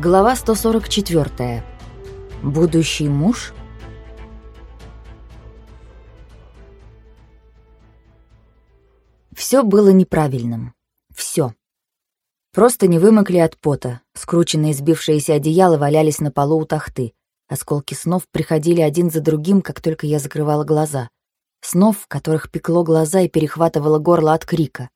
Глава 144. Будущий муж? Все было неправильным. Все. Просто не вымокли от пота, скрученные сбившиеся одеяла валялись на полу у тахты. Осколки снов приходили один за другим, как только я закрывала глаза. Снов, в которых пекло глаза и перехватывало горло от крика.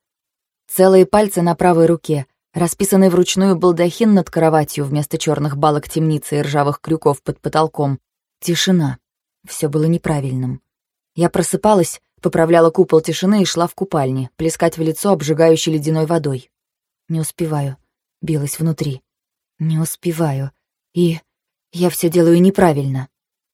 Целые пальцы на правой руке, расписанный вручную балдахин над кроватью вместо черных балок темницы и ржавых крюков под потолком. Тишина. Все было неправильным. Я просыпалась, поправляла купол тишины и шла в купальне, плескать в лицо обжигающей ледяной водой. Не успеваю. Билась внутри. Не успеваю. И я все делаю неправильно.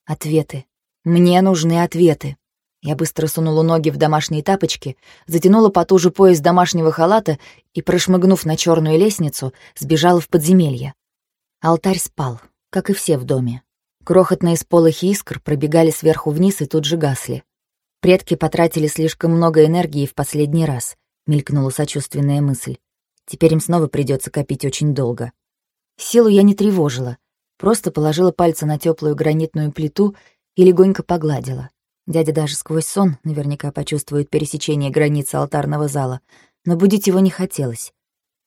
Ответы. Мне нужны ответы. Я быстро сунула ноги в домашние тапочки, затянула потуже пояс домашнего халата и, прошмыгнув на черную лестницу, сбежала в подземелье. Алтарь спал, как и все в доме. Крохотные сполохи искр пробегали сверху вниз и тут же гасли. Предки потратили слишком много энергии в последний раз, мелькнула сочувственная мысль. Теперь им снова придется копить очень долго. Силу я не тревожила, просто положила пальцы на теплую гранитную плиту и легонько погладила. Дядя даже сквозь сон наверняка почувствует пересечение границы алтарного зала, но будить его не хотелось.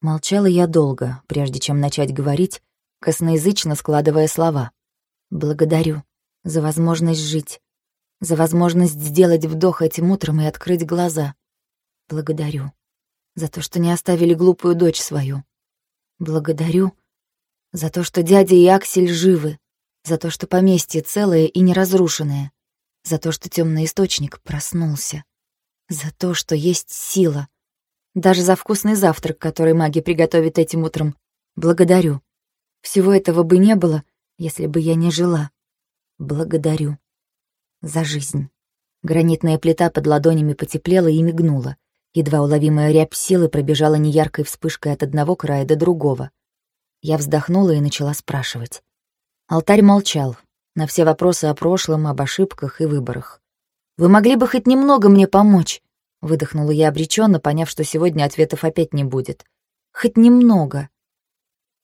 Молчала я долго, прежде чем начать говорить, косноязычно складывая слова. «Благодарю за возможность жить, за возможность сделать вдох этим утром и открыть глаза. Благодарю за то, что не оставили глупую дочь свою. Благодарю за то, что дядя и Аксель живы, за то, что поместье целое и неразрушенное за то, что темный источник проснулся, за то, что есть сила, даже за вкусный завтрак, который маги приготовят этим утром. Благодарю. Всего этого бы не было, если бы я не жила. Благодарю. За жизнь. Гранитная плита под ладонями потеплела и мигнула. Едва уловимая рябь силы пробежала неяркой вспышкой от одного края до другого. Я вздохнула и начала спрашивать. Алтарь молчал, на все вопросы о прошлом, об ошибках и выборах. «Вы могли бы хоть немного мне помочь?» — выдохнула я обреченно, поняв, что сегодня ответов опять не будет. «Хоть немного».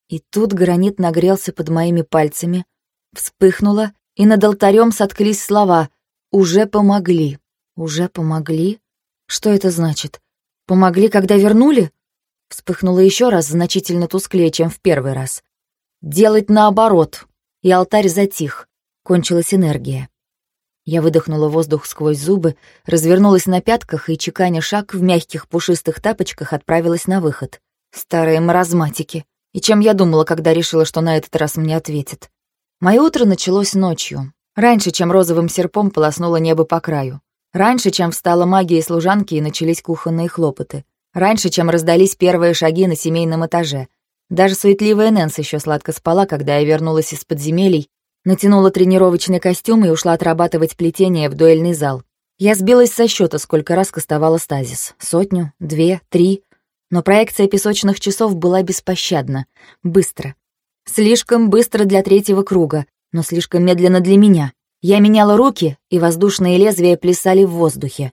И тут гранит нагрелся под моими пальцами, вспыхнуло, и над алтарем соткались слова «Уже помогли». «Уже помогли? Что это значит? Помогли, когда вернули?» Вспыхнуло еще раз, значительно тусклее, чем в первый раз. «Делать наоборот». И алтарь затих. Кончилась энергия. Я выдохнула воздух сквозь зубы, развернулась на пятках и, чеканя шаг в мягких пушистых тапочках, отправилась на выход. Старые маразматики. И чем я думала, когда решила, что на этот раз мне ответят? Мое утро началось ночью. Раньше, чем розовым серпом полоснуло небо по краю. Раньше, чем встала магия служанки и начались кухонные хлопоты. Раньше, чем раздались первые шаги на семейном этаже. Даже суетливая Нэнс еще сладко спала, когда я вернулась из подземелий Натянула тренировочный костюм и ушла отрабатывать плетение в дуэльный зал. Я сбилась со счета, сколько раз кастовала стазис. Сотню, две, три. Но проекция песочных часов была беспощадна. Быстро. Слишком быстро для третьего круга, но слишком медленно для меня. Я меняла руки, и воздушные лезвия плясали в воздухе.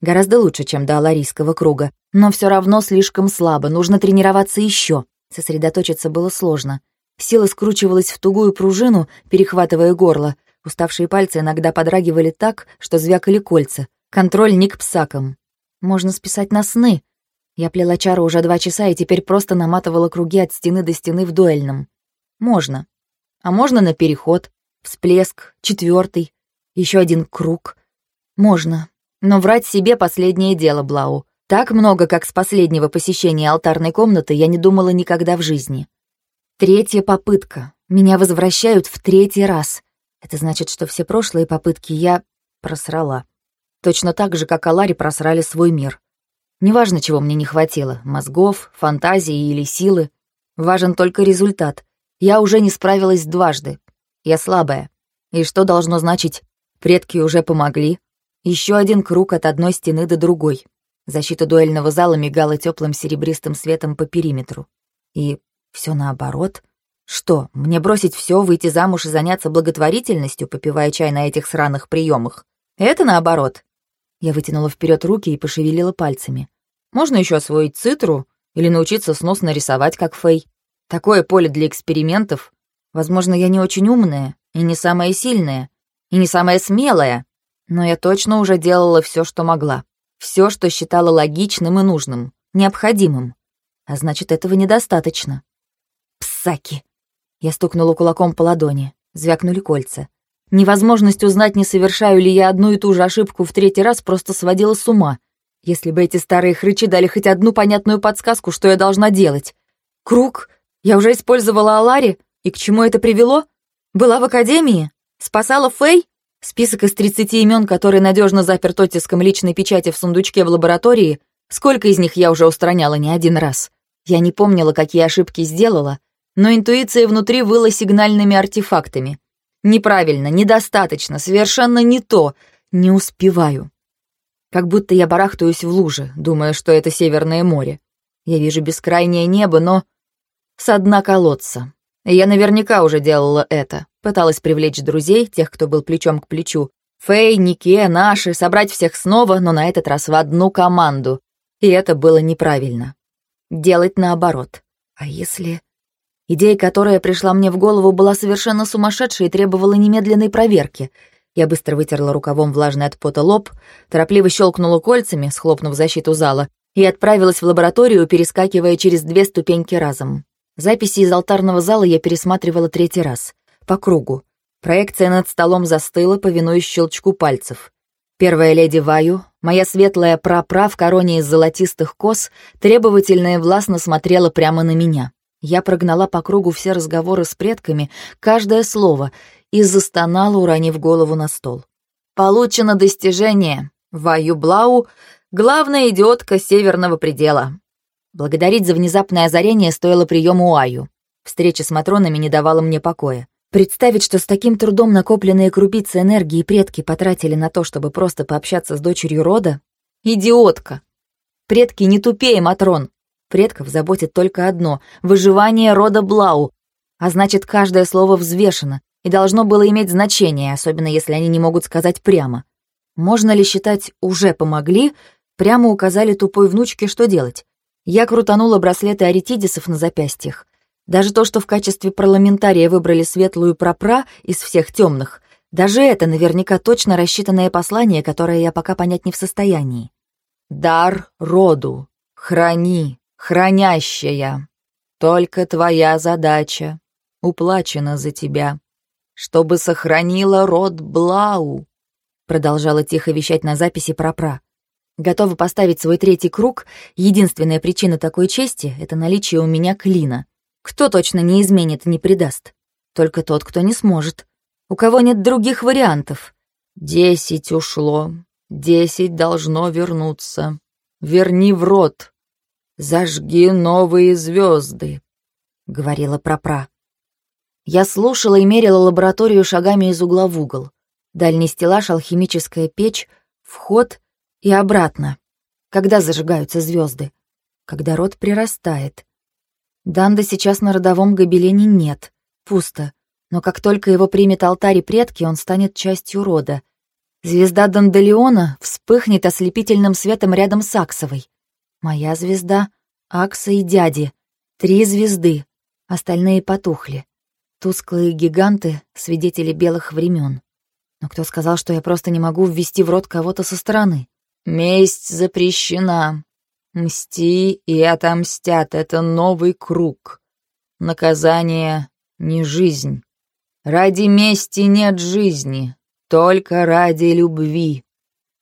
Гораздо лучше, чем до аларийского круга, но все равно слишком слабо, нужно тренироваться еще. Сосредоточиться было сложно. Сила скручивалась в тугую пружину, перехватывая горло. Уставшие пальцы иногда подрагивали так, что звякали кольца. Контроль не к псакам. Можно списать на сны. Я плела чару уже два часа и теперь просто наматывала круги от стены до стены в дуэльном. Можно. А можно на переход. Всплеск, четвертый, еще один круг. Можно. Но врать себе последнее дело, Блау. Так много, как с последнего посещения алтарной комнаты, я не думала никогда в жизни. Третья попытка. Меня возвращают в третий раз. Это значит, что все прошлые попытки я просрала. Точно так же, как Алари просрали свой мир. Неважно, чего мне не хватило — мозгов, фантазии или силы. Важен только результат. Я уже не справилась дважды. Я слабая. И что должно значить? Предки уже помогли. Еще один круг от одной стены до другой. Защита дуэльного зала мигала теплым серебристым светом по периметру. И все наоборот. Что, мне бросить все, выйти замуж и заняться благотворительностью, попивая чай на этих сраных приемах? Это наоборот. Я вытянула вперед руки и пошевелила пальцами. Можно еще освоить цитру или научиться сносно рисовать, как Фэй. Такое поле для экспериментов. Возможно, я не очень умная, и не самая сильная, и не самая смелая, но я точно уже делала все, что могла. Все, что считала логичным и нужным, необходимым. А значит, этого недостаточно. Псаки. Я стукнула кулаком по ладони. Звякнули кольца. Невозможность узнать, не совершаю ли я одну и ту же ошибку в третий раз, просто сводила с ума. Если бы эти старые хрычи дали хоть одну понятную подсказку, что я должна делать. Круг? Я уже использовала Алари? И к чему это привело? Была в академии? Спасала Фэй? Список из 30 имен, который надежно заперт оттиском личной печати в сундучке в лаборатории, сколько из них я уже устраняла не один раз. Я не помнила, какие ошибки сделала, но интуиция внутри выла сигнальными артефактами. Неправильно, недостаточно, совершенно не то. Не успеваю. Как будто я барахтаюсь в луже, думая, что это Северное море. Я вижу бескрайнее небо, но... Со дна колодца. Я наверняка уже делала это. Пыталась привлечь друзей, тех, кто был плечом к плечу. Фэй, Нике, наши, собрать всех снова, но на этот раз в одну команду. И это было неправильно. Делать наоборот. А если... Идея, которая пришла мне в голову, была совершенно сумасшедшей и требовала немедленной проверки. Я быстро вытерла рукавом влажный от пота лоб, торопливо щелкнула кольцами, схлопнув защиту зала, и отправилась в лабораторию, перескакивая через две ступеньки разом. Записи из алтарного зала я пересматривала третий раз — по кругу. Проекция над столом застыла, повинуясь щелчку пальцев. Первая леди Ваю, моя светлая прапра в короне из золотистых кос, требовательно и властно смотрела прямо на меня. Я прогнала по кругу все разговоры с предками, каждое слово, и застонала, уронив голову на стол. Получено достижение. Ваю Блау — главная идиотка северного предела. Благодарить за внезапное озарение стоило приему Аю. Встреча с Матронами не давала мне покоя. Представить, что с таким трудом накопленные крупицы энергии предки потратили на то, чтобы просто пообщаться с дочерью рода? Идиотка! Предки не тупее, Матрон. Предков заботит только одно — выживание рода Блау, а значит, каждое слово взвешено и должно было иметь значение, особенно если они не могут сказать прямо. Можно ли считать «уже помогли», прямо указали тупой внучке, что делать? Я крутанула браслеты аретидисов на запястьях. Даже то, что в качестве парламентария выбрали светлую пропра из всех темных, даже это наверняка точно рассчитанное послание, которое я пока понять не в состоянии. «Дар роду, храни, хранящая. Только твоя задача, уплачена за тебя, чтобы сохранила род Блау», продолжала тихо вещать на записи пропра. Готова поставить свой третий круг, единственная причина такой чести — это наличие у меня клина — кто точно не изменит и не предаст? Только тот, кто не сможет. У кого нет других вариантов. Десять ушло, десять должно вернуться. Верни в рот. Зажги новые звезды, — говорила Пропра. Я слушала и мерила лабораторию шагами из угла в угол. Дальний стеллаж, алхимическая печь, вход и обратно. Когда зажигаются звезды? Когда рот прирастает. Данда сейчас на родовом гобелене нет. Пусто. Но как только его примет алтарь и предки, он станет частью рода. Звезда Данделеона вспыхнет ослепительным светом рядом с Аксовой. Моя звезда, Акса и дяди. Три звезды. Остальные потухли. Тусклые гиганты — свидетели белых времен. Но кто сказал, что я просто не могу ввести в рот кого-то со стороны? «Месть запрещена», Мсти и отомстят — это новый круг. Наказание — не жизнь. Ради мести нет жизни, только ради любви.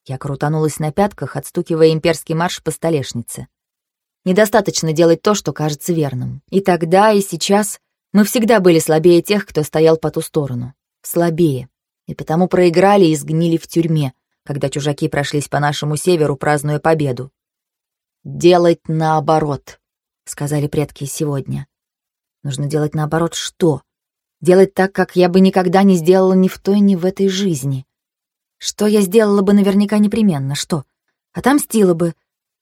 Я крутанулась на пятках, отстукивая имперский марш по столешнице. Недостаточно делать то, что кажется верным. И тогда, и сейчас мы всегда были слабее тех, кто стоял по ту сторону. Слабее. И потому проиграли и сгнили в тюрьме, когда чужаки прошлись по нашему северу, празднуя победу. «Делать наоборот», — сказали предки сегодня. Нужно делать наоборот что? Делать так, как я бы никогда не сделала ни в той, ни в этой жизни. Что я сделала бы наверняка непременно? Что? Отомстила бы.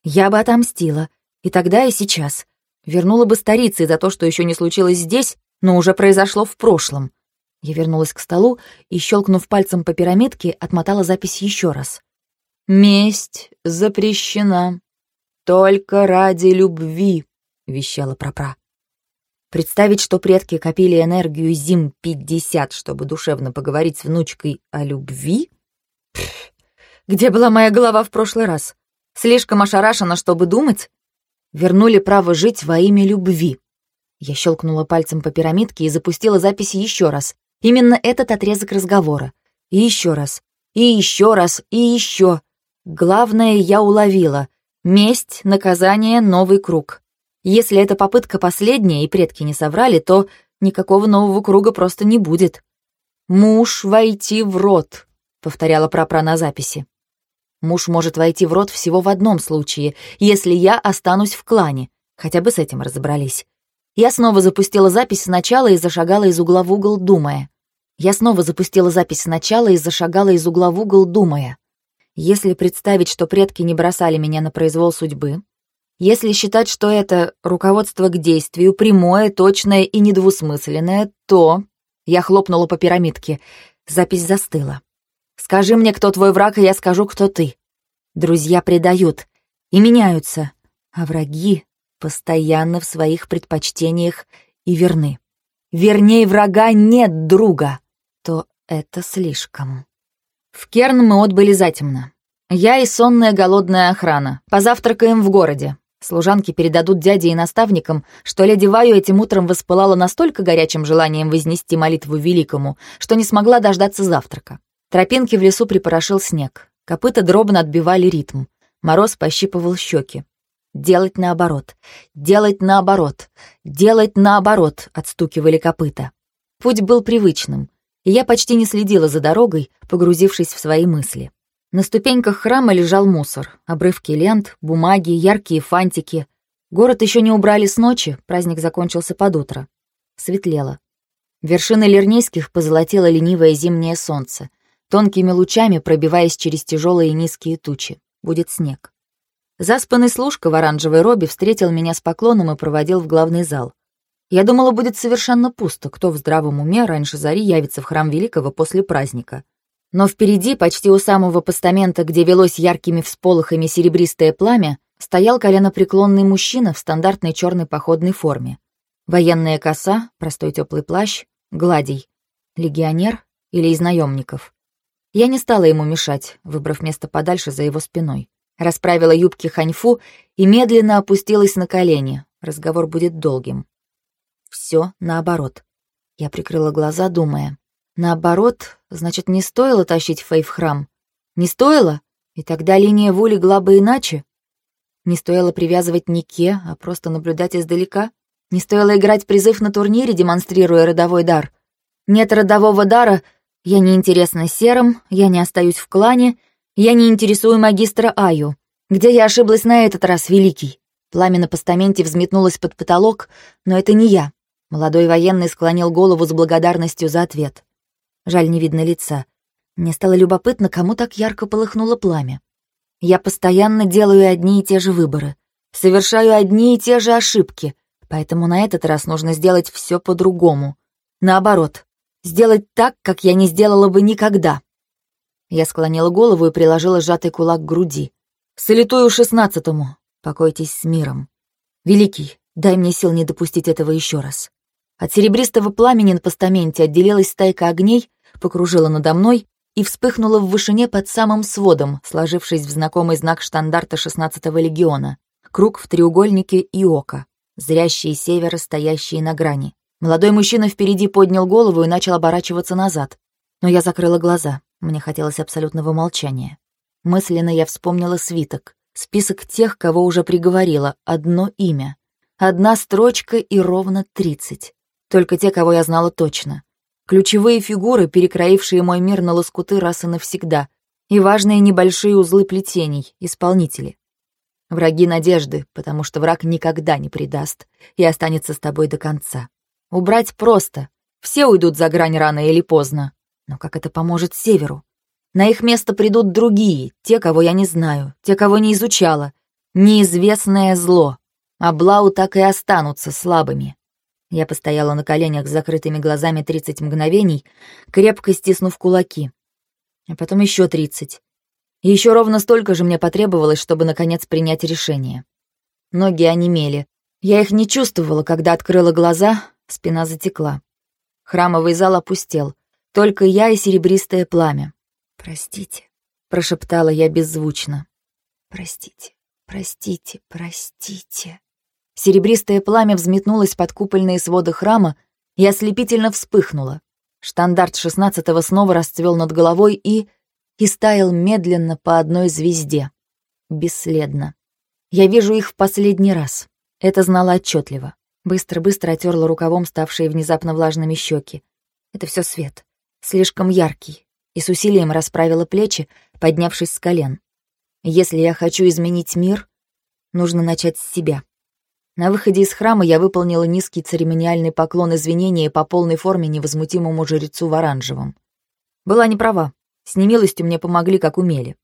Я бы отомстила. И тогда, и сейчас. Вернула бы старицы за то, что еще не случилось здесь, но уже произошло в прошлом. Я вернулась к столу и, щелкнув пальцем по пирамидке, отмотала запись еще раз. «Месть запрещена», «Только ради любви», — вещала Пропра. Представить, что предки копили энергию зим 50, чтобы душевно поговорить с внучкой о любви? Пфф, где была моя голова в прошлый раз? Слишком ошарашена, чтобы думать? Вернули право жить во имя любви. Я щелкнула пальцем по пирамидке и запустила запись еще раз. Именно этот отрезок разговора. И еще раз. И еще раз. И еще. Главное я уловила. Месть, наказание, новый круг. Если эта попытка последняя и предки не соврали, то никакого нового круга просто не будет. «Муж войти в рот», — повторяла прапра на записи. Муж может войти в рот всего в одном случае, если я останусь в клане. Хотя бы с этим разобрались. Я снова запустила запись сначала и зашагала из угла в угол, думая. Я снова запустила запись сначала и зашагала из угла в угол, думая. Если представить, что предки не бросали меня на произвол судьбы, если считать, что это руководство к действию, прямое, точное и недвусмысленное, то... Я хлопнула по пирамидке. Запись застыла. Скажи мне, кто твой враг, и я скажу, кто ты. Друзья предают и меняются, а враги постоянно в своих предпочтениях и верны. Вернее, врага нет друга, то это слишком. В Керн мы отбыли затемно. Я и сонная голодная охрана. Позавтракаем в городе. Служанки передадут дяде и наставникам, что леди Ваю этим утром воспылала настолько горячим желанием вознести молитву великому, что не смогла дождаться завтрака. Тропинки в лесу припорошил снег. Копыта дробно отбивали ритм. Мороз пощипывал щеки. Делать наоборот. Делать наоборот. Делать наоборот, отстукивали копыта. Путь был привычным, я почти не следила за дорогой, погрузившись в свои мысли. На ступеньках храма лежал мусор, обрывки лент, бумаги, яркие фантики. Город еще не убрали с ночи, праздник закончился под утро. Светлело. Вершины Лернейских позолотило ленивое зимнее солнце — тонкими лучами пробиваясь через тяжелые низкие тучи. Будет снег. Заспанный служка в оранжевой робе встретил меня с поклоном и проводил в главный зал. Я думала, будет совершенно пусто, кто в здравом уме раньше зари явится в храм Великого после праздника. Но впереди, почти у самого постамента, где велось яркими всполохами серебристое пламя, стоял коленопреклонный мужчина в стандартной черной походной форме. Военная коса, простой теплый плащ, гладий. Легионер или из наемников. Я не стала ему мешать, выбрав место подальше за его спиной. Расправила юбки ханьфу и медленно опустилась на колени. Разговор будет долгим. Все наоборот. Я прикрыла глаза, думая. Наоборот, значит, не стоило тащить Фэй в храм. Не стоило? И тогда линия Ву легла бы иначе. Не стоило привязывать Нике, а просто наблюдать издалека. Не стоило играть призыв на турнире, демонстрируя родовой дар. Нет родового дара, я не интересна серым, я не остаюсь в клане, я не интересую магистра Аю. Где я ошиблась на этот раз, Великий? Пламя на постаменте взметнулось под потолок, но это не я. Молодой военный склонил голову с благодарностью за ответ. Жаль, не видно лица. Мне стало любопытно, кому так ярко полыхнуло пламя. Я постоянно делаю одни и те же выборы, совершаю одни и те же ошибки, поэтому на этот раз нужно сделать все по-другому. Наоборот, Сделать так, как я не сделала бы никогда. Я склонила голову и приложила сжатый кулак к груди. «Салютую шестнадцатому. Покойтесь с миром. Великий, дай мне сил не допустить этого еще раз». От серебристого пламени на постаменте отделилась стайка огней, покружила надо мной и вспыхнула в вышине под самым сводом, сложившись в знакомый знак штандарта шестнадцатого легиона. Круг в треугольнике и око, зрящие севера, стоящие на грани. Молодой мужчина впереди поднял голову и начал оборачиваться назад. Но я закрыла глаза. Мне хотелось абсолютного молчания. Мысленно я вспомнила свиток. Список тех, кого уже приговорила. Одно имя. Одна строчка и ровно тридцать. Только те, кого я знала точно. Ключевые фигуры, перекроившие мой мир на лоскуты раз и навсегда. И важные небольшие узлы плетений, исполнители. Враги надежды, потому что враг никогда не предаст и останется с тобой до конца. Убрать просто. Все уйдут за грань рано или поздно. Но как это поможет Северу? На их место придут другие, те, кого я не знаю, те, кого не изучала. Неизвестное зло. А Блау так и останутся слабыми. Я постояла на коленях с закрытыми глазами 30 мгновений, крепко стиснув кулаки. А потом еще 30. И еще ровно столько же мне потребовалось, чтобы наконец принять решение. Ноги онемели. Я их не чувствовала, когда открыла глаза, спина затекла. Храмовый зал опустел. Только я и серебристое пламя. «Простите», — прошептала я беззвучно. «Простите, простите, простите». Серебристое пламя взметнулось под купольные своды храма и ослепительно вспыхнуло. Штандарт шестнадцатого снова расцвел над головой и... и стаял медленно по одной звезде. Бесследно. Я вижу их в последний раз. Это знала отчетливо. Быстро-быстро отерла рукавом ставшие внезапно влажными щеки. Это все свет. Слишком яркий. И с усилием расправила плечи, поднявшись с колен. Если я хочу изменить мир, нужно начать с себя. На выходе из храма я выполнила низкий церемониальный поклон извинения по полной форме невозмутимому жрецу в оранжевом. Была не права. С немилостью мне помогли, как умели.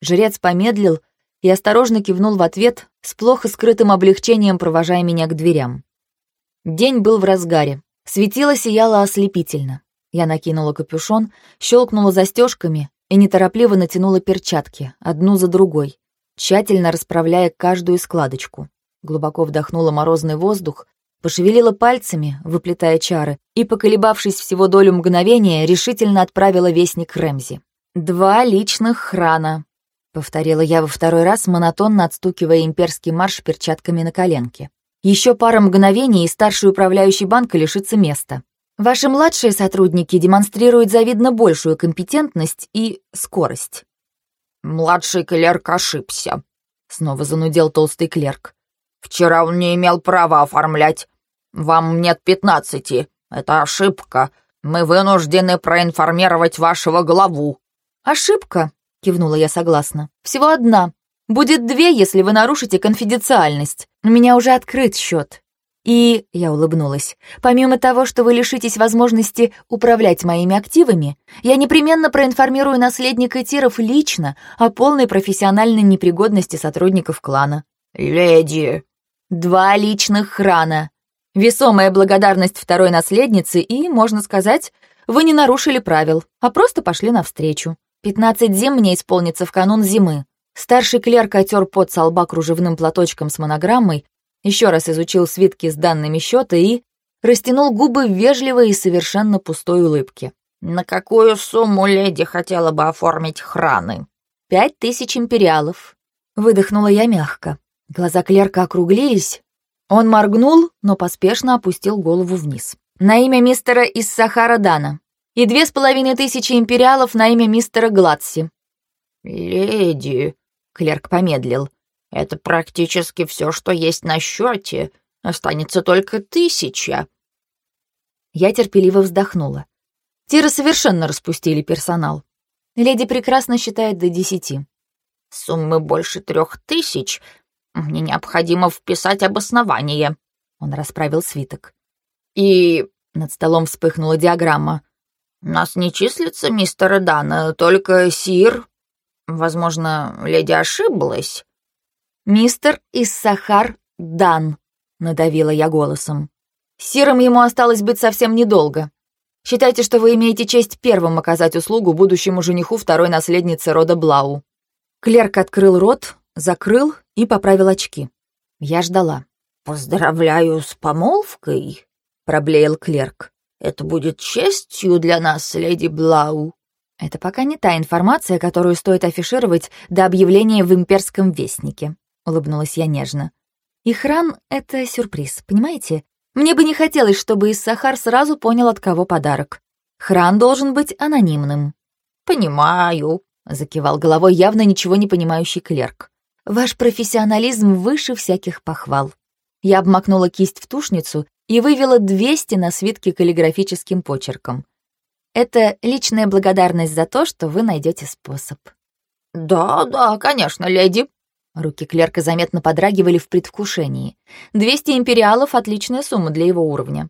Жрец помедлил и осторожно кивнул в ответ, с плохо скрытым облегчением провожая меня к дверям. День был в разгаре. Светило сияло ослепительно. Я накинула капюшон, щелкнула застежками и неторопливо натянула перчатки, одну за другой, тщательно расправляя каждую складочку глубоко вдохнула морозный воздух, пошевелила пальцами, выплетая чары, и, поколебавшись всего долю мгновения, решительно отправила вестник Рэмзи. «Два личных храна», — повторила я во второй раз, монотонно отстукивая имперский марш перчатками на коленке. «Еще пара мгновений, и старший управляющий банка лишится места. Ваши младшие сотрудники демонстрируют завидно большую компетентность и скорость». «Младший клерк ошибся», — снова занудел толстый клерк. Вчера он не имел права оформлять. Вам нет пятнадцати. Это ошибка. Мы вынуждены проинформировать вашего главу». «Ошибка», — кивнула я согласно. «Всего одна. Будет две, если вы нарушите конфиденциальность. У меня уже открыт счет. И, я улыбнулась, помимо того, что вы лишитесь возможности управлять моими активами, я непременно проинформирую наследника Тиров лично о полной профессиональной непригодности сотрудников клана. «Леди!» Два личных храна. Весомая благодарность второй наследницы и, можно сказать, вы не нарушили правил, а просто пошли навстречу. Пятнадцать зим мне исполнится в канун зимы. Старший клерк отер пот со лба кружевным платочком с монограммой, еще раз изучил свитки с данными счета и растянул губы в вежливой и совершенно пустой улыбке. «На какую сумму леди хотела бы оформить храны?» «Пять тысяч империалов», — выдохнула я мягко. Глаза клерка округлились. Он моргнул, но поспешно опустил голову вниз. На имя мистера из Сахара Дана. И две с половиной тысячи империалов на имя мистера Гладси. «Леди», — клерк помедлил, — «это практически все, что есть на счете. Останется только тысяча». Я терпеливо вздохнула. Тиры совершенно распустили персонал. Леди прекрасно считает до десяти. «Суммы больше трех тысяч мне необходимо вписать обоснование. Он расправил свиток. И над столом вспыхнула диаграмма. Нас не числится, мистер Дан, только Сир. Возможно, леди ошиблась. Мистер Иссахар Дан, надавила я голосом. Сиром ему осталось быть совсем недолго. Считайте, что вы имеете честь первым оказать услугу будущему жениху второй наследницы рода Блау. Клерк открыл рот, закрыл и поправил очки. Я ждала. «Поздравляю с помолвкой», — проблеял клерк. «Это будет честью для нас, леди Блау». Это пока не та информация, которую стоит афишировать до объявления в имперском вестнике, улыбнулась я нежно. И хран — это сюрприз, понимаете? Мне бы не хотелось, чтобы Иссахар сразу понял, от кого подарок. Хран должен быть анонимным. «Понимаю», — закивал головой явно ничего не понимающий клерк. Ваш профессионализм выше всяких похвал. Я обмакнула кисть в тушницу и вывела 200 на свитке каллиграфическим почерком. Это личная благодарность за то, что вы найдете способ. «Да, да, конечно, леди». Руки клерка заметно подрагивали в предвкушении. 200 империалов — отличная сумма для его уровня.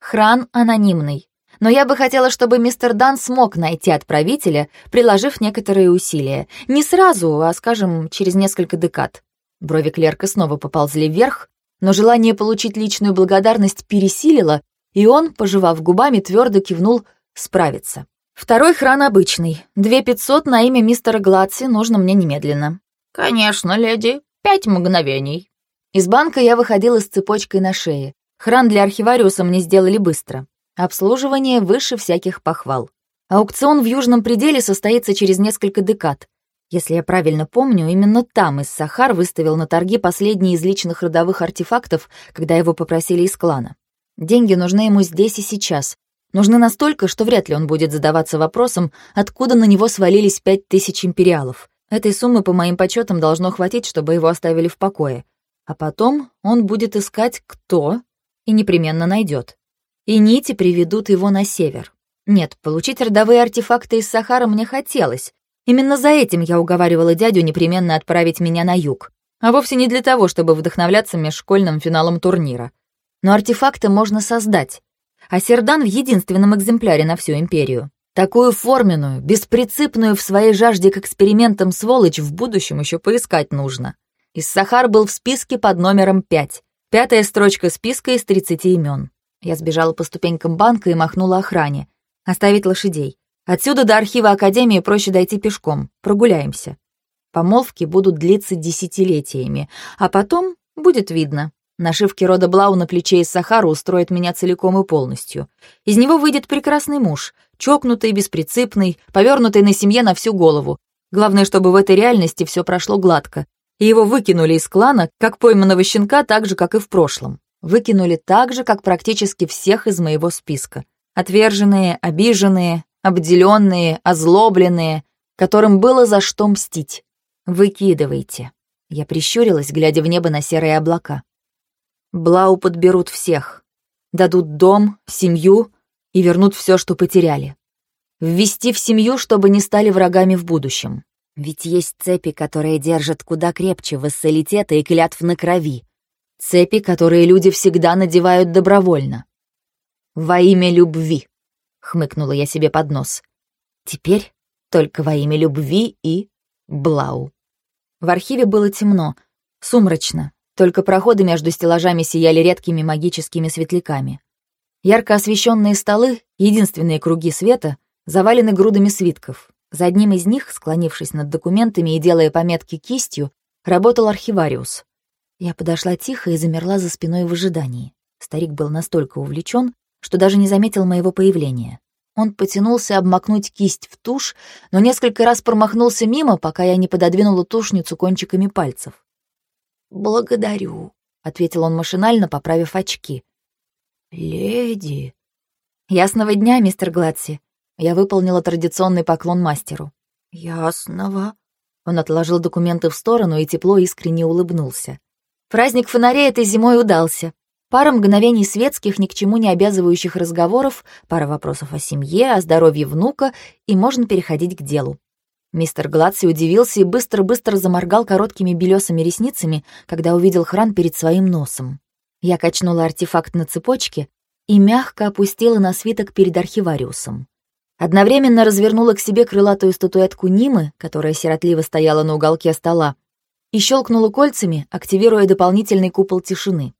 Хран анонимный но я бы хотела, чтобы мистер Дан смог найти отправителя, приложив некоторые усилия. Не сразу, а, скажем, через несколько декад. Брови клерка снова поползли вверх, но желание получить личную благодарность пересилило, и он, пожевав губами, твердо кивнул «справиться». Второй хран обычный. Две пятьсот на имя мистера Гладси нужно мне немедленно. «Конечно, леди. Пять мгновений». Из банка я выходила с цепочкой на шее. Хран для архивариуса мне сделали быстро. Обслуживание выше всяких похвал. Аукцион в Южном пределе состоится через несколько декад. Если я правильно помню, именно там из Сахар выставил на торги последние из личных родовых артефактов, когда его попросили из клана. Деньги нужны ему здесь и сейчас. Нужны настолько, что вряд ли он будет задаваться вопросом, откуда на него свалились пять тысяч империалов. Этой суммы, по моим подсчетам, должно хватить, чтобы его оставили в покое. А потом он будет искать кто и непременно найдет. И нити приведут его на север. Нет, получить родовые артефакты из Сахара мне хотелось. Именно за этим я уговаривала дядю непременно отправить меня на юг. А вовсе не для того, чтобы вдохновляться межшкольным финалом турнира. Но артефакты можно создать. А Сердан в единственном экземпляре на всю империю. Такую форменную, беспринципную в своей жажде к экспериментам сволочь в будущем еще поискать нужно. Из Сахар был в списке под номером 5. Пятая строчка списка из 30 имен. Я сбежала по ступенькам банка и махнула охране. Оставить лошадей. Отсюда до архива Академии проще дойти пешком. Прогуляемся. Помолвки будут длиться десятилетиями, а потом будет видно. Нашивки рода Блау на плече из Сахара устроят меня целиком и полностью. Из него выйдет прекрасный муж, чокнутый, беспринципный, повернутый на семье на всю голову. Главное, чтобы в этой реальности все прошло гладко, и его выкинули из клана, как пойманного щенка, так же, как и в прошлом. Выкинули так же, как практически всех из моего списка. Отверженные, обиженные, обделенные, озлобленные, которым было за что мстить. Выкидывайте. Я прищурилась, глядя в небо на серые облака. Блау подберут всех. Дадут дом, семью и вернут все, что потеряли. Ввести в семью, чтобы не стали врагами в будущем. Ведь есть цепи, которые держат куда крепче вассалитета и клятв на крови. Цепи, которые люди всегда надевают добровольно. «Во имя любви», — хмыкнула я себе под нос. «Теперь только во имя любви и Блау». В архиве было темно, сумрачно, только проходы между стеллажами сияли редкими магическими светляками. Ярко освещенные столы, единственные круги света, завалены грудами свитков, за одним из них, склонившись над документами и делая пометки кистью, работал архивариус. Я подошла тихо и замерла за спиной в ожидании. Старик был настолько увлечен, что даже не заметил моего появления. Он потянулся обмакнуть кисть в тушь, но несколько раз промахнулся мимо, пока я не пододвинула тушницу кончиками пальцев. «Благодарю», — ответил он машинально, поправив очки. «Леди...» «Ясного дня, мистер Гладси», я выполнила традиционный поклон мастеру. «Ясного». Он отложил документы в сторону и тепло искренне улыбнулся. Праздник фонарей этой зимой удался. Пара мгновений светских, ни к чему не обязывающих разговоров, пара вопросов о семье, о здоровье внука, и можно переходить к делу. Мистер Гладси удивился и быстро-быстро заморгал короткими белесыми ресницами, когда увидел хран перед своим носом. Я качнула артефакт на цепочке и мягко опустила на свиток перед архивариусом. Одновременно развернула к себе крылатую статуэтку Нимы, которая сиротливо стояла на уголке стола, и щелкнула кольцами, активируя дополнительный купол тишины.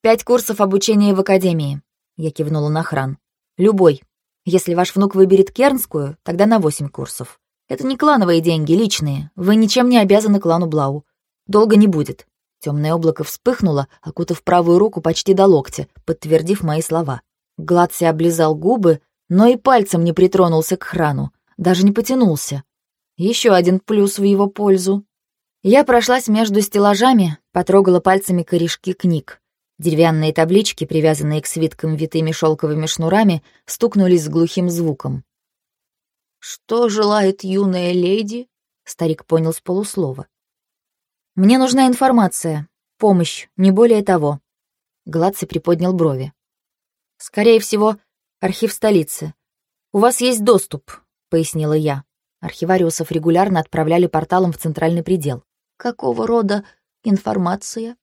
«Пять курсов обучения в академии», — я кивнула на хран. «Любой. Если ваш внук выберет Кернскую, тогда на восемь курсов. Это не клановые деньги, личные. Вы ничем не обязаны клану Блау. Долго не будет». Темное облако вспыхнуло, окутав правую руку почти до локтя, подтвердив мои слова. Гладси облизал губы, но и пальцем не притронулся к храну, даже не потянулся. Еще один плюс в его пользу. Я прошлась между стеллажами, потрогала пальцами корешки книг. Деревянные таблички, привязанные к свиткам витыми шелковыми шнурами, стукнулись с глухим звуком. «Что желает юная леди?» — старик понял с полуслова. «Мне нужна информация, помощь, не более того». Гладцы приподнял брови. «Скорее всего, архив столицы. У вас есть доступ», — пояснила я. Архивариусов регулярно отправляли порталом в центральный предел. «Какого рода информация?»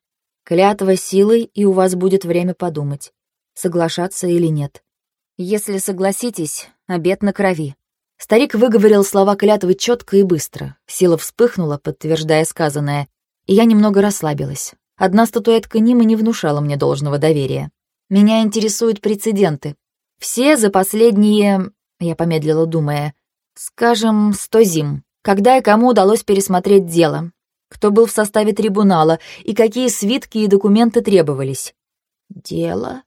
«Клятва силой, и у вас будет время подумать, соглашаться или нет. Если согласитесь, обед на крови». Старик выговорил слова клятвы четко и быстро. Сила вспыхнула, подтверждая сказанное, и я немного расслабилась. Одна статуэтка Нимы не внушала мне должного доверия. Меня интересуют прецеденты, все за последние... Я помедлила, думая. Скажем, сто зим. Когда и кому удалось пересмотреть дело. Кто был в составе трибунала и какие свитки и документы требовались. «Дело?»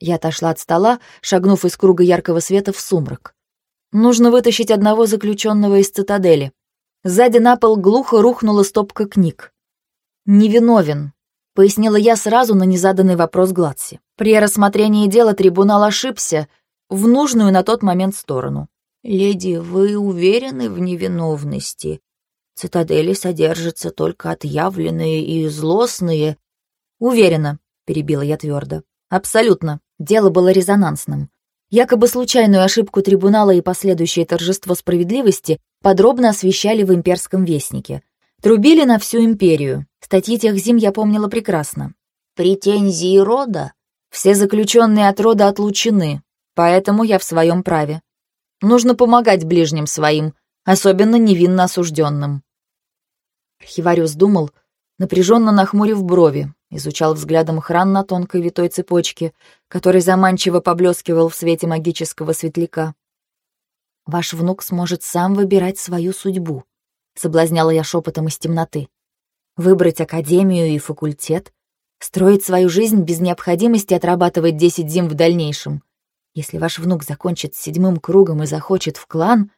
Я отошла от стола, шагнув из круга яркого света в сумрак. Нужно вытащить одного заключенного из цитадели. Сзади на пол глухо рухнула стопка книг. «Невиновен», — пояснила я сразу на незаданный вопрос Гладси. При рассмотрении дела трибунал ошибся в нужную на тот момент сторону. «Леди, вы уверены в невиновности? Цитадели содержатся только отъявленные и злостные». «Уверена», — перебила я твердо. «Абсолютно. Дело было резонансным. Якобы случайную ошибку трибунала и последующее торжество справедливости подробно освещали в имперском вестнике. Трубили на всю империю. Статьи тех зим я помнила прекрасно. «Претензии рода?» Все заключенные от рода отлучены, поэтому я в своем праве. Нужно помогать ближним своим, особенно невинно осужденным. Архивариус думал, напряженно нахмурив брови, изучал взглядом хран на тонкой витой цепочке, который заманчиво поблескивал в свете магического светляка. «Ваш внук сможет сам выбирать свою судьбу», — соблазняла я шепотом из темноты. «Выбрать академию и факультет, строить свою жизнь без необходимости отрабатывать десять зим в дальнейшем, если ваш внук закончит седьмым кругом и захочет в клан,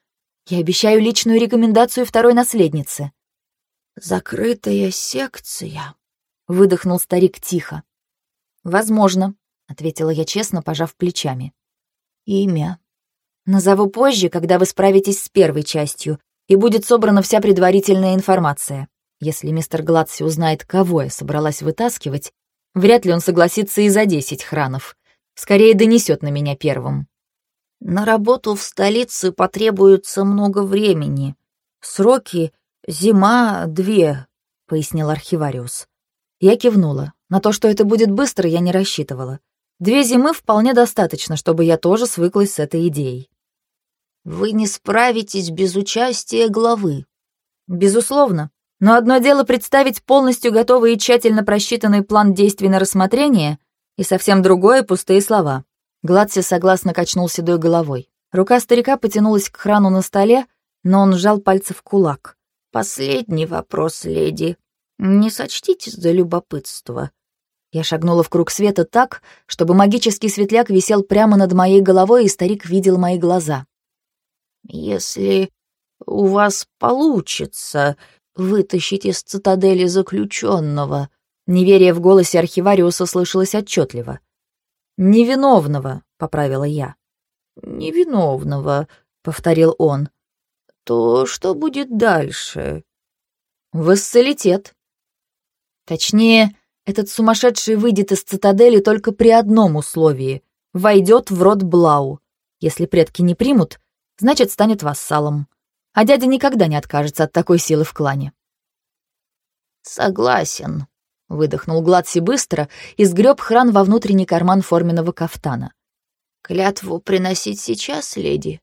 я обещаю личную рекомендацию второй наследницы». «Закрытая секция», — выдохнул старик тихо. «Возможно», — ответила я честно, пожав плечами. «Имя. Назову позже, когда вы справитесь с первой частью, и будет собрана вся предварительная информация. Если мистер Гладси узнает, кого я собралась вытаскивать, вряд ли он согласится и за десять хранов. Скорее донесет на меня первым. На работу в столице потребуется много времени. Сроки — зима две, — пояснил архивариус. Я кивнула. На то, что это будет быстро, я не рассчитывала. Две зимы вполне достаточно, чтобы я тоже свыклась с этой идеей. «Вы не справитесь без участия главы». «Безусловно. Но одно дело представить полностью готовый и тщательно просчитанный план действий на рассмотрение, и совсем другое — пустые слова. Гладси согласно качнул седой головой. Рука старика потянулась к храну на столе, но он сжал пальцы в кулак. «Последний вопрос, леди. Не сочтите за любопытство». Я шагнула в круг света так, чтобы магический светляк висел прямо над моей головой, и старик видел мои глаза. «Если у вас получится вытащить из цитадели заключенного, Неверие в голосе архивариуса слышалось отчетливо. «Невиновного», — поправила я. «Невиновного», — повторил он. «То что будет дальше?» «Вассалитет». Точнее, этот сумасшедший выйдет из цитадели только при одном условии — войдет в род Блау. Если предки не примут, значит, станет вассалом. А дядя никогда не откажется от такой силы в клане. «Согласен», Выдохнул Гладси быстро и сгреб хран во внутренний карман форменного кафтана. «Клятву приносить сейчас, леди?»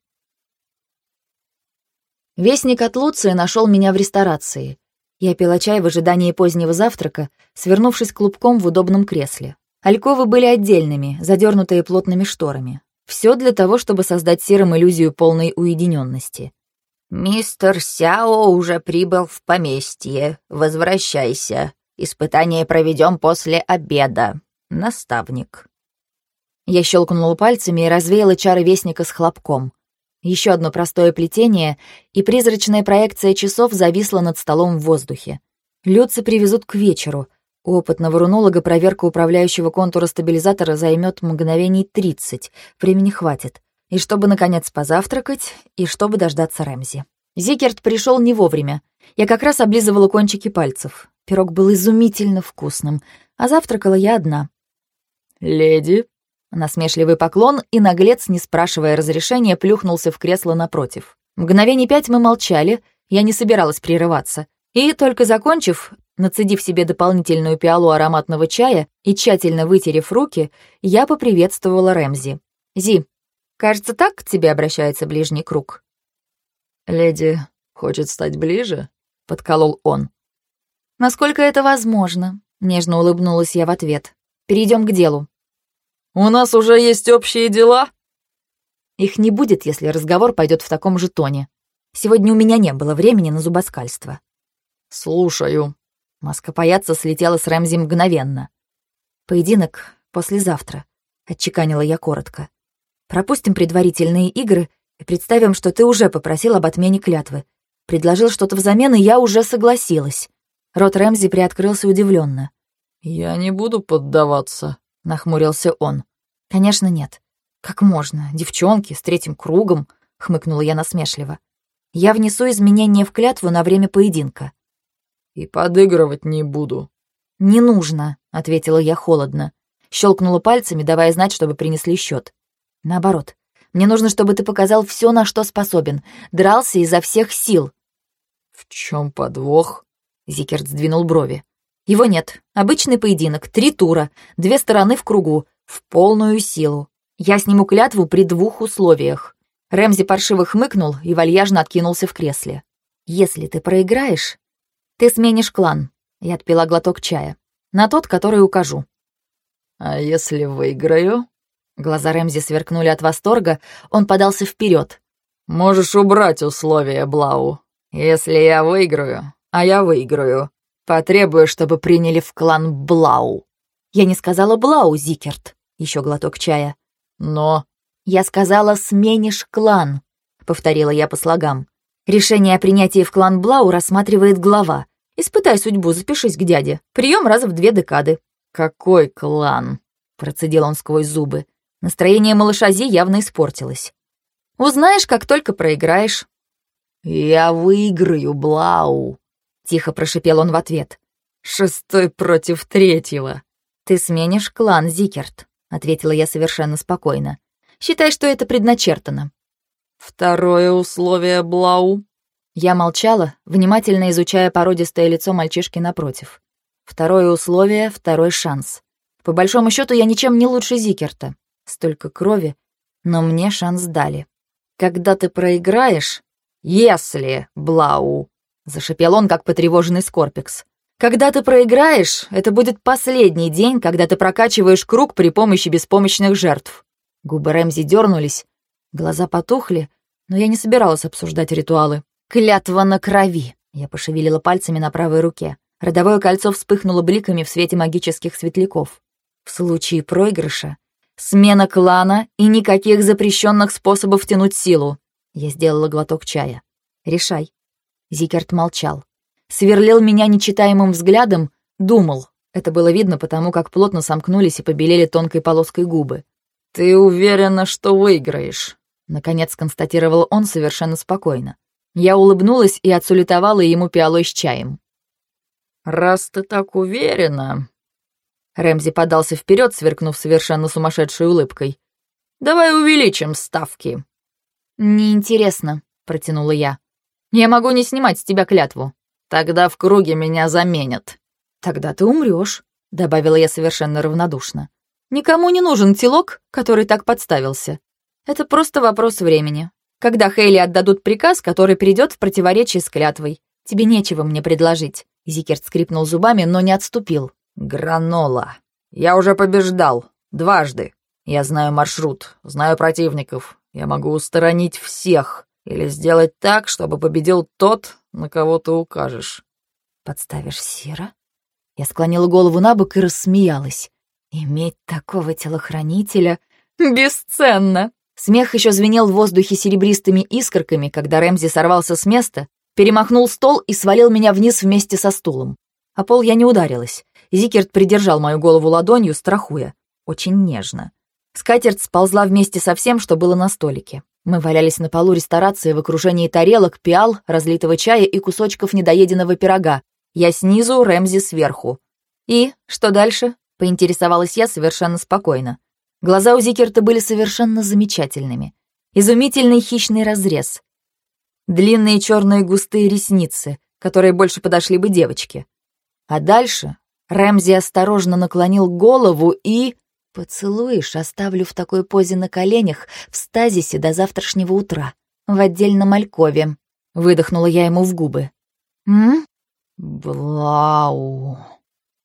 Вестник от Луции нашел меня в ресторации. Я пила чай в ожидании позднего завтрака, свернувшись клубком в удобном кресле. Альковы были отдельными, задернутые плотными шторами. Все для того, чтобы создать серым иллюзию полной уединенности. «Мистер Сяо уже прибыл в поместье. Возвращайся», Испытание проведем после обеда. Наставник». Я щелкнула пальцами и развеяла чары Вестника с хлопком. Еще одно простое плетение, и призрачная проекция часов зависла над столом в воздухе. Люцы привезут к вечеру. У опытного рунолога проверка управляющего контура стабилизатора займет мгновений 30. Времени хватит. И чтобы, наконец, позавтракать, и чтобы дождаться Рэмзи. Зикерт пришел не вовремя. Я как раз облизывала кончики пальцев. Пирог был изумительно вкусным, а завтракала я одна. «Леди?» Насмешливый поклон, и наглец, не спрашивая разрешения, плюхнулся в кресло напротив. Мгновений пять мы молчали, я не собиралась прерываться. И, только закончив, нацедив себе дополнительную пиалу ароматного чая и тщательно вытерев руки, я поприветствовала Рэмзи. «Зи, кажется, так к тебе обращается ближний круг?» «Леди хочет стать ближе?» — подколол он. «Насколько это возможно?» — нежно улыбнулась я в ответ. «Перейдем к делу». «У нас уже есть общие дела?» Их не будет, если разговор пойдет в таком же тоне. Сегодня у меня не было времени на зубоскальство. «Слушаю», Маска паяца слетела с Рэмзи мгновенно. «Поединок послезавтра», — отчеканила я коротко. «Пропустим предварительные игры и представим, что ты уже попросил об отмене клятвы. Предложил что-то взамен, и я уже согласилась». Рот Рэмзи приоткрылся удивленно. «Я не буду поддаваться», — нахмурился он. «Конечно, нет. Как можно? Девчонки, с третьим кругом», — хмыкнула я насмешливо. «Я внесу изменения в клятву на время поединка». «И подыгрывать не буду». «Не нужно», — ответила я холодно. Щелкнула пальцами, давая знать, чтобы принесли счет. «Наоборот. Мне нужно, чтобы ты показал все, на что способен. Дрался изо всех сил». «В чем подвох?» Зикерт сдвинул брови. «Его нет. Обычный поединок. Три тура. Две стороны в кругу. В полную силу. Я сниму клятву при двух условиях». Рэмзи паршиво хмыкнул и вальяжно откинулся в кресле. «Если ты проиграешь, ты сменишь клан. Я отпила глоток чая. На тот, который укажу. А если выиграю? Глаза Рэмзи сверкнули от восторга, он подался вперед. Можешь убрать условия, Блау. Если я выиграю, а я выиграю, потребую, чтобы приняли в клан Блау. Я не сказала Блау, Зикерт. Еще глоток чая. Но... Я сказала, сменишь клан, повторила я по слогам. Решение о принятии в клан Блау рассматривает глава. Испытай судьбу, запишись к дяде. Прием раз в две декады». «Какой клан?» — процедил он сквозь зубы. Настроение малыша Зи явно испортилось. «Узнаешь, как только проиграешь». «Я выиграю, Блау», — тихо прошипел он в ответ. «Шестой против третьего». «Ты сменишь клан, Зикерт», — ответила я совершенно спокойно. «Считай, что это предначертано». «Второе условие, Блау», я молчала, внимательно изучая породистое лицо мальчишки напротив. Второе условие, второй шанс. По большому счету я ничем не лучше Зикерта. Столько крови, но мне шанс дали. Когда ты проиграешь... Если, Блау, зашипел он, как потревоженный Скорпикс. Когда ты проиграешь, это будет последний день, когда ты прокачиваешь круг при помощи беспомощных жертв. Губы Рэмзи дернулись, глаза потухли, но я не собиралась обсуждать ритуалы. «Клятва на крови!» Я пошевелила пальцами на правой руке. Родовое кольцо вспыхнуло бликами в свете магических светляков. В случае проигрыша — смена клана и никаких запрещенных способов тянуть силу. Я сделала глоток чая. «Решай». Зикерт молчал. Сверлил меня нечитаемым взглядом, думал. Это было видно потому, как плотно сомкнулись и побелели тонкой полоской губы. «Ты уверена, что выиграешь?» Наконец констатировал он совершенно спокойно. Я улыбнулась и отсулетовала ему пиалой с чаем. «Раз ты так уверена...» Рэмзи подался вперед, сверкнув совершенно сумасшедшей улыбкой. «Давай увеличим ставки». «Неинтересно», — протянула я. «Я могу не снимать с тебя клятву». «Тогда в круге меня заменят». «Тогда ты умрешь», — добавила я совершенно равнодушно. «Никому не нужен телок, который так подставился. Это просто вопрос времени когда Хейли отдадут приказ, который придет в противоречие с клятвой. Тебе нечего мне предложить». Зикерт скрипнул зубами, но не отступил. «Гранола. Я уже побеждал. Дважды. Я знаю маршрут, знаю противников. Я могу устранить всех. Или сделать так, чтобы победил тот, на кого ты укажешь». «Подставишь Сира?» Я склонила голову на бок и рассмеялась. «Иметь такого телохранителя бесценно!» Смех еще звенел в воздухе серебристыми искорками, когда Рэмзи сорвался с места, перемахнул стол и свалил меня вниз вместе со стулом. А пол я не ударилась. Зикерт придержал мою голову ладонью, страхуя. Очень нежно. Скатерть сползла вместе со всем, что было на столике. Мы валялись на полу ресторации в окружении тарелок, пиал, разлитого чая и кусочков недоеденного пирога. Я снизу, Рэмзи сверху. «И что дальше?» — поинтересовалась я совершенно спокойно. Глаза у Зикерта были совершенно замечательными. Изумительный хищный разрез. Длинные черные густые ресницы, которые больше подошли бы девочке. А дальше Рэмзи осторожно наклонил голову и... «Поцелуешь, оставлю в такой позе на коленях в стазисе до завтрашнего утра, в отдельном алькове», — выдохнула я ему в губы. «М? Блау!»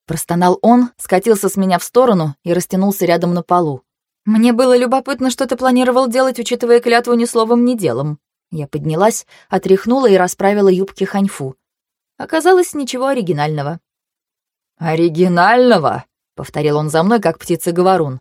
Простонал он, скатился с меня в сторону и растянулся рядом на полу. Мне было любопытно, что ты планировал делать, учитывая клятву ни словом, ни делом. Я поднялась, отряхнула и расправила юбки ханьфу. Оказалось, ничего оригинального. «Оригинального?» — повторил он за мной, как птица-говорун.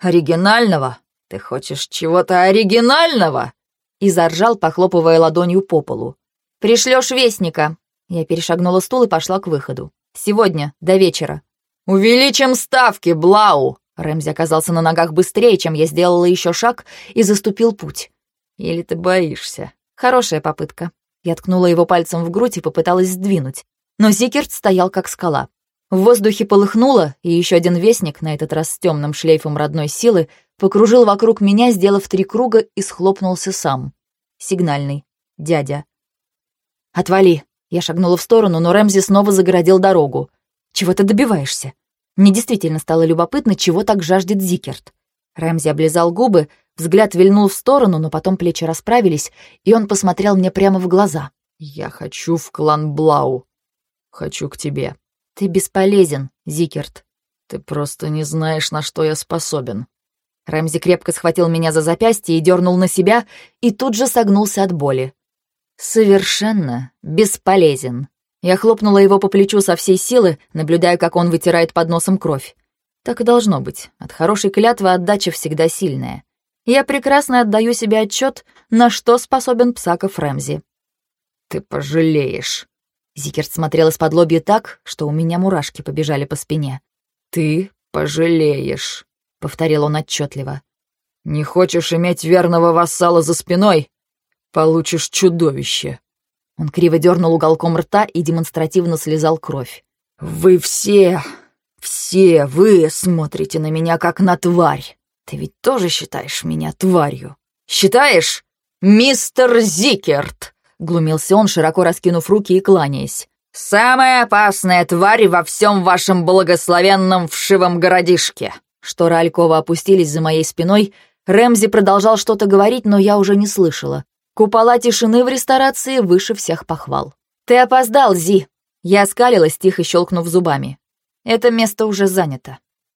«Оригинального? Ты хочешь чего-то оригинального?» И заржал, похлопывая ладонью по полу. «Пришлёшь вестника!» Я перешагнула стул и пошла к выходу. «Сегодня, до вечера». «Увеличим ставки, Блау!» Рэмзи оказался на ногах быстрее, чем я сделала еще шаг и заступил путь. «Или ты боишься?» «Хорошая попытка». Я ткнула его пальцем в грудь и попыталась сдвинуть. Но Зикерт стоял как скала. В воздухе полыхнуло, и еще один вестник, на этот раз с темным шлейфом родной силы, покружил вокруг меня, сделав три круга, и схлопнулся сам. Сигнальный. Дядя. «Отвали!» Я шагнула в сторону, но Рэмзи снова загородил дорогу. «Чего ты добиваешься?» Мне действительно стало любопытно, чего так жаждет Зикерт. Рэмзи облизал губы, взгляд вильнул в сторону, но потом плечи расправились, и он посмотрел мне прямо в глаза. «Я хочу в клан Блау. Хочу к тебе». «Ты бесполезен, Зикерт». «Ты просто не знаешь, на что я способен». Рэмзи крепко схватил меня за запястье и дернул на себя, и тут же согнулся от боли. «Совершенно бесполезен». Я хлопнула его по плечу со всей силы, наблюдая, как он вытирает под носом кровь. Так и должно быть. От хорошей клятвы отдача всегда сильная. Я прекрасно отдаю себе отчет, на что способен Псаков Рэмзи. «Ты пожалеешь». Зикерт смотрел из-под лобья так, что у меня мурашки побежали по спине. «Ты пожалеешь», — повторил он отчетливо. «Не хочешь иметь верного вассала за спиной? Получишь чудовище». Он криво дернул уголком рта и демонстративно слезал кровь. «Вы все, все вы смотрите на меня как на тварь. Ты ведь тоже считаешь меня тварью? Считаешь? Мистер Зикерт!» Глумился он, широко раскинув руки и кланяясь. «Самая опасная тварь во всем вашем благословенном вшивом городишке!» Шторы Алькова опустились за моей спиной. Рэмзи продолжал что-то говорить, но я уже не слышала. Купола тишины в ресторации выше всех похвал. «Ты опоздал, Зи!» Я оскалилась, тихо щелкнув зубами. «Это место уже занято».